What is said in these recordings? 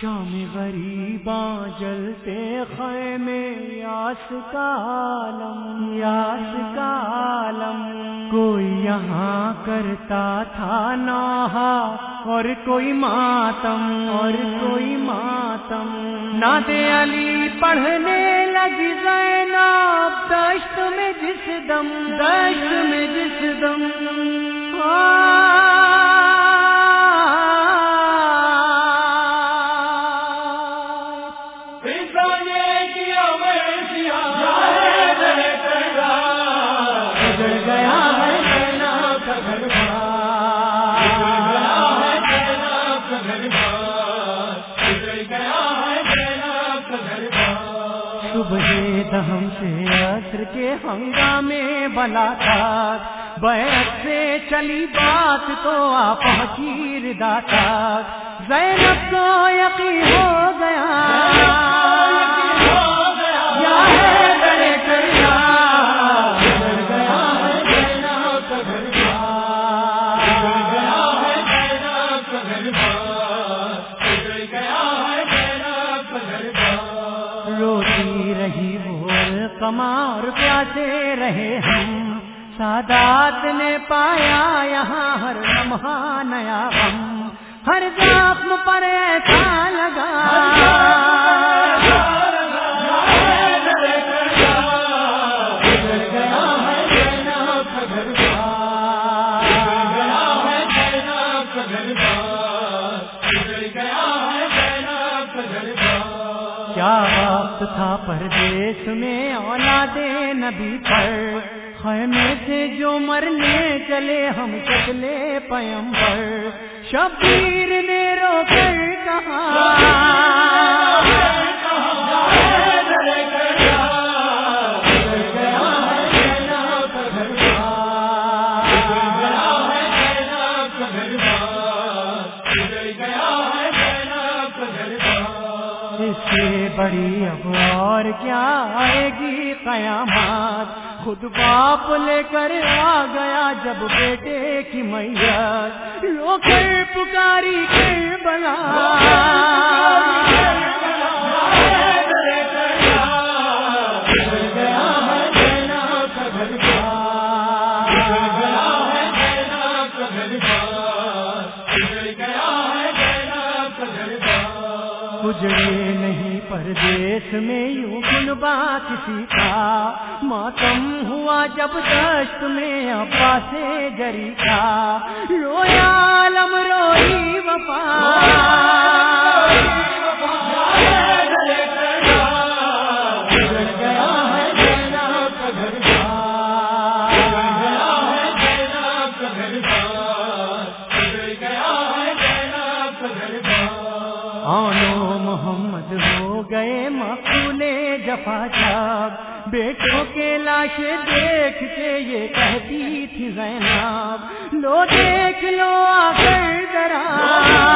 شام غریباں جلتے خیمے، یاس کا عالم، یاس کا عالم۔ کوئی یہاں کرتا تھا نوحا اور کوئی ماتم، اور کوئی ماتم۔ ناد علی پڑھنے لگی زینب، دشت میں جس دم، دشت میں جس دم۔ ہاں ہم سے عصر کے ہنگامے بلا تھا بیت سے چلی بات تو آپ حقیر داتا زینب کو یقین ہو گیا۔ کمار پیاسے رہے ہم۔ سادات نے پایا یہاں ہر لمحہ نیا غم۔ ہر زخم پر ایسا لگا۔ کیا وقت تھا پردیس میں اولاد نبی پر۔ خیمے سے جو مرنے چلے ہم چلے پیمبر۔ شبیر نے رو کر کہا اس سے بڑی اب اور کیا آئے گی قیامات خود باپ لے کر آ گیا جب بیٹے کی میت۔ رو کر پکاری کے بنا اجڑے نہیں پردیس میں یوں گن بات کسی کا ماتم ہوا جب دشت میں ابا سے جری کا رویا عالم روئی وفا۔ آنو محمد ہو گئے مقبولے جفا جاب بیٹوں کے لاش دیکھ کے یہ کہتی تھی زینب۔ لو دیکھ لو آ کر ذرا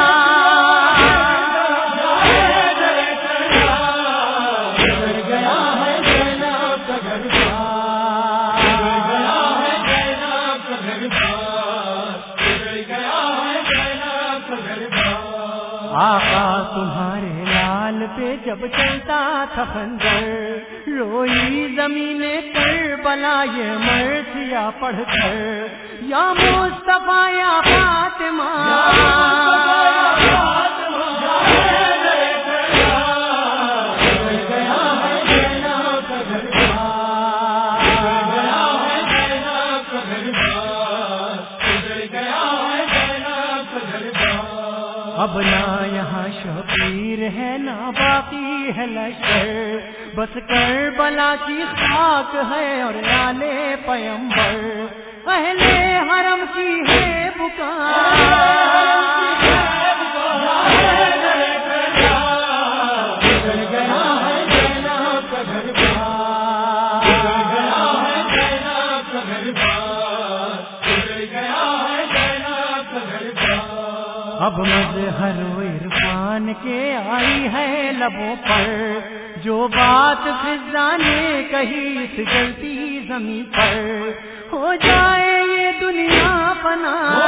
آقا تمہارے لال پہ جب چلتا تھا خنجر، روئی زمین پر بلا یہ مرثیا پڑھ کر، یا مصطفیٰ یا فاطمہ۔ اب نہ یہاں شبیر ہے نہ باقی ہے لشکر۔ بس کر بلا کی خاک ہے اور لالے پیمبر۔ پہلے حرم کی ہے بکار۔ اب مظہر عرفان کے آئی ہے لبوں پر، جو بات فضا نے کہی اس جلتی زمین پر۔ ہو جائے یہ دنیا پناہ